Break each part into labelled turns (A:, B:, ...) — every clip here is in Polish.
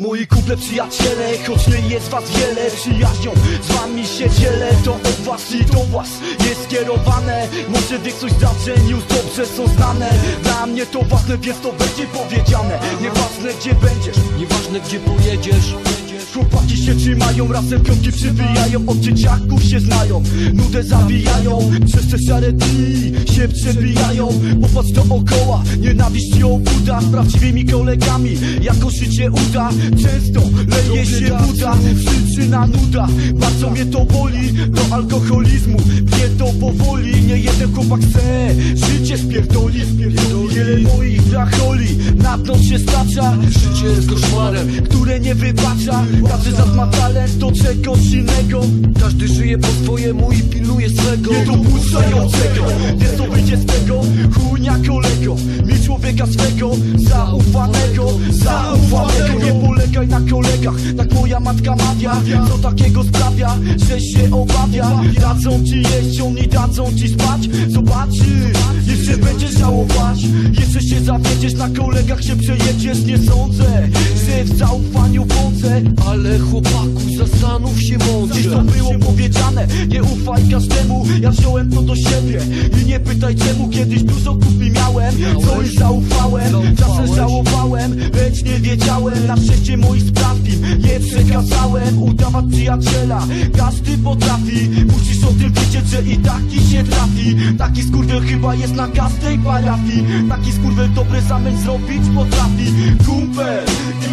A: Moi kumple przyjaciele, choć nie jest was wiele Przyjaźnią z wami się dzielę To od was i do was jest skierowane Może większość zdarzeń już dobrze są znane. Dla mnie to ważne, więc to będzie powiedziane. Nieważne gdzie będziesz,
B: Nieważne gdzie pojedziesz
A: Chłopaki się trzymają, razem piątki przybijają Od dzieciaków się znają, nudę zabijają Przez te szare dni się przebijają. Popatrz dookoła, nienawiść ją buda Z prawdziwymi kolegami, jako życie uda. Często leje się buda, przyczyna nuda. Bardzo mnie to boli, do alkoholizmu Wie to powoli, nie jeden chłopak chce Życie spierdoli, wiele moich dracholi Na dno się stacza,
B: Życie jest koszmarem
A: które nie wybacza. Każdy z ma talent do czegoś innego.
B: Każdy żyje po swojemu i pilnuje swego.
A: Nie dopuszczającego Wiesz co wyjdzie z tego? Chujnia kolego. Mieć człowieka swego Zaufanego Zaufanego. Nie polegaj na kolegach Tak moja matka mawia. Co takiego sprawia, że się obawia? Dadzą ci jeść, oni dadzą ci spać Zobaczysz, jeszcze będziesz żałować. Jeszcze się zawiedziesz, na kolegach się przejedziesz Nie sądzę, że w zaufaniu
B: Ale chłopaku zastanów się mądrze.
A: To było powiedziane, nie ufaj każdemu. Ja wziąłem to do siebie i nie pytaj czemu. Kiedyś dużo kupi miałem, co im zaufałem Czasem żałowałem, lecz nie wiedziałem. Na szczęście moich spraw im nie przekazałem. Udawać przyjaciela, każdy potrafi. Musisz o tym wiedzieć, że i taki się trafi. Taki skurwiel chyba jest na każdej parafii. Taki skurwiel dobry zamęt zrobić potrafi. Kumpel,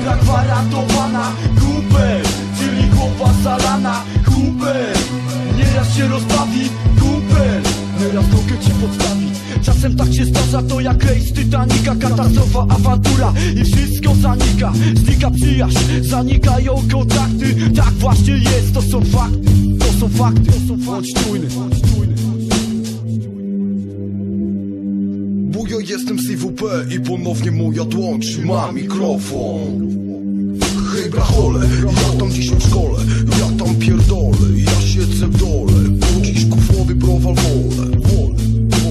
A: gra gwarantowana Kumpel, czyli głowa zalana Kumpel, nieraz się rozbawi Kumpel, nieraz nogę ci podstawi. Czasem tak się zdarza, to jak rejs Titanica. Katastrofa, awantura i wszystko zanika. Znika przyjaźń, zanikają kontakty. Tak właśnie jest, to są fakty. To są fakty, to są fakty. Czujny, czujny.
C: Bujo jestem z i ponownie moja dłoń trzyma mikrofon Brachole, ja tam dziś w szkole, ja tam pierdolę, ja siedzę w dole. Bo dziś kufłowy browal wolę,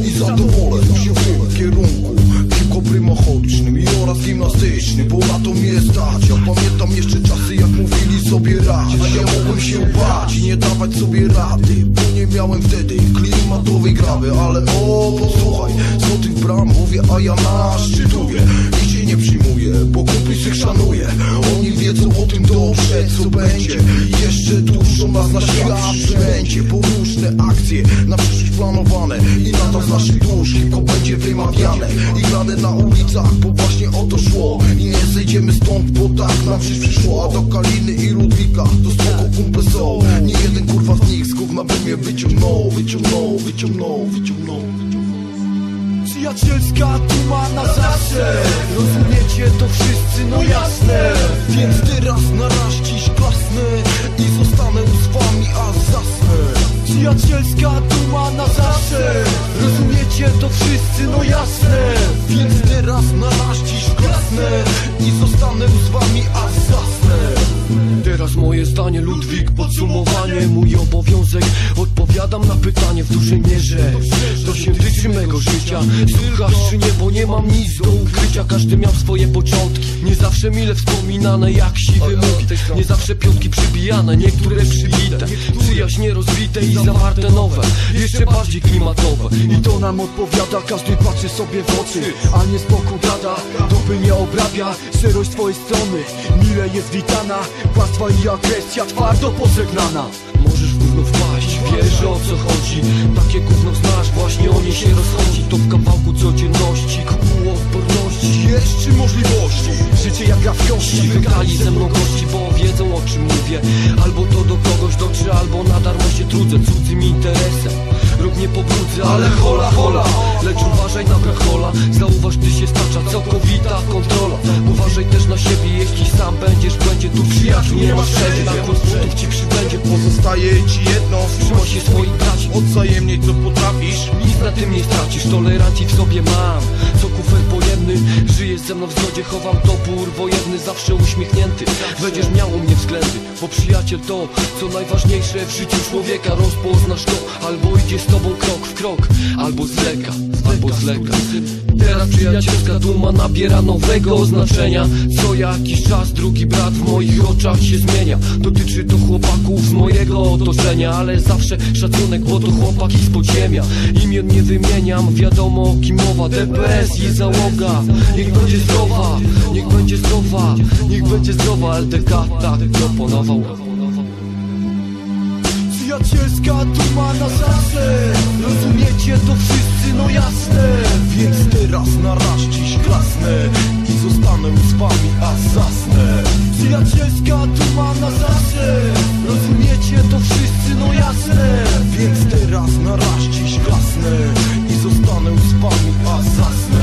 C: I zadowolę się w tym kierunku. Piłko-prymocholicznym i oraz gimnastycznym Bo na to mnie stać, ja pamiętam jeszcze czasy jak mówili sobie radź A ja mogłem się bać i nie dawać sobie rady Bo nie miałem wtedy klimatowej grawy. Ale o, posłuchaj, co tych bram mówię, a ja naszczytuję I się nie przyjmuję, bo kumpli szanuję wiedzą o tym dobrze, co będzie. Jeszcze dużo nas na świat przybędzie. Bo akcje na przyszłość planowane I na to z naszych dusz tylko będzie wymawiane. I grane na ulicach, bo właśnie o to szło. I nie zejdziemy stąd, bo tak nam żyć przyszło. A do Kaliny i Ludwika to spoko kumple są. Nie jeden kurwa z nich z gówna by mnie wyciągnął Wyciągnął, wyciągnął, wyciągnął
A: Przyjacielska duma na zawsze. Rozumiecie to wszyscy, no jasne.
C: Więc teraz na raz dziś klasnę I zostanę z wami, a zasnę.
A: Przyjacielska duma na zawsze. Rozumiecie to wszyscy, no jasne
B: odpowiadam na pytanie w dużej mierze. To się tyczy mego życia. Słuchasz czy nie, bo nie mam nic do ukrycia. Każdy miał swoje początki. Nie zawsze mile wspominane jak siwy mógł Nie zawsze piątki przybijane, niektóre przybite. Przyjaźnie rozbite i zawarte nowe. Jeszcze bardziej klimatowe.
A: I to nam odpowiada, każdy patrzy sobie w oczy A nie boku gada, dupy nie obrabia Szczerość twojej strony, mile jest witana Kłamstwa i agresja twardo pożegnana.
B: Możesz wiesz o co chodzi? Takie gówno znasz, właśnie o nie się rozchodzi. To w kawałku codzienności, kół odporności
C: Jeszcze możliwości.
A: Życie jak gra w kości
B: Wygrali ze mną gości, bo wiedzą o czym mówię. Albo to do kogoś dotrze, albo na darmo się trudzę Cudzym interesem. Rób nie pobrudzę, ale hola hola Lecz uważaj na brachola Zauważ, ty się stacza całkowita kontrola. Uważaj też na siebie, jeśli sam będziesz w błędzie Tu przyjaciół. Nie masz wszędzie, Tym nie stracisz, tolerancji w sobie mam. Co kufer pojemny, żyjesz ze mną w zgodzie Chowam topór wojenny, zawsze uśmiechnięty. Będziesz miał u mnie względy, bo przyjaciel to Co najważniejsze w życiu człowieka. Rozpoznasz to, albo idzie z tobą krok w krok Albo zleka, albo zleka Teraz przyjacielska duma nabiera nowego znaczenia. Co jakiś czas drugi brat w moich oczach się zmienia. Dotyczy to chłopaków z mojego otoczenia Ale zawsze szacunek, bo to chłopaki z podziemia. Imion nie wymieniam, wiadomo kim mowa. DPS i załoga Niech będzie zdrowa, niech będzie zdrowa Niech będzie zdrowa LDK tak proponował.
A: Przyjacielska duma na zawsze Rozumiecie to wszyscy, no jasne.
C: Więc teraz na raz dziś klasnę I zostanę z wami, a zasnę.
A: Przyjacielska duma na zawsze Rozumiecie to wszyscy, no jasne.
C: Więc teraz na raz dziś klasnę I zostanę z wami, a zasnę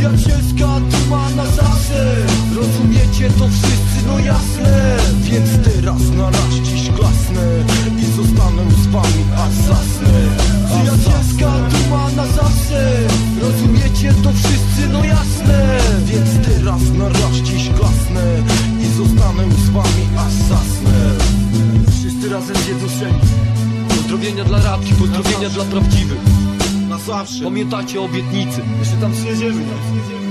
A: Przyjacielska duma na zawsze. Rozumiecie to wszyscy, no jasne.
C: Więc teraz na raz dziś klasnę I zostanę z wami, a zasnę
A: Przyjacielska duma na zawsze. Rozumiecie to wszyscy, no jasne.
C: Więc teraz na raz dziś klasnę I zostanę z wami, a zasnę
A: Wszyscy razem zjednoczeni
B: Pozdrowienia dla rabki, pozdrowienia dla prawdziwych
A: zawsze
B: Pamiętacie obietnicy
A: Jeszcze tam nie?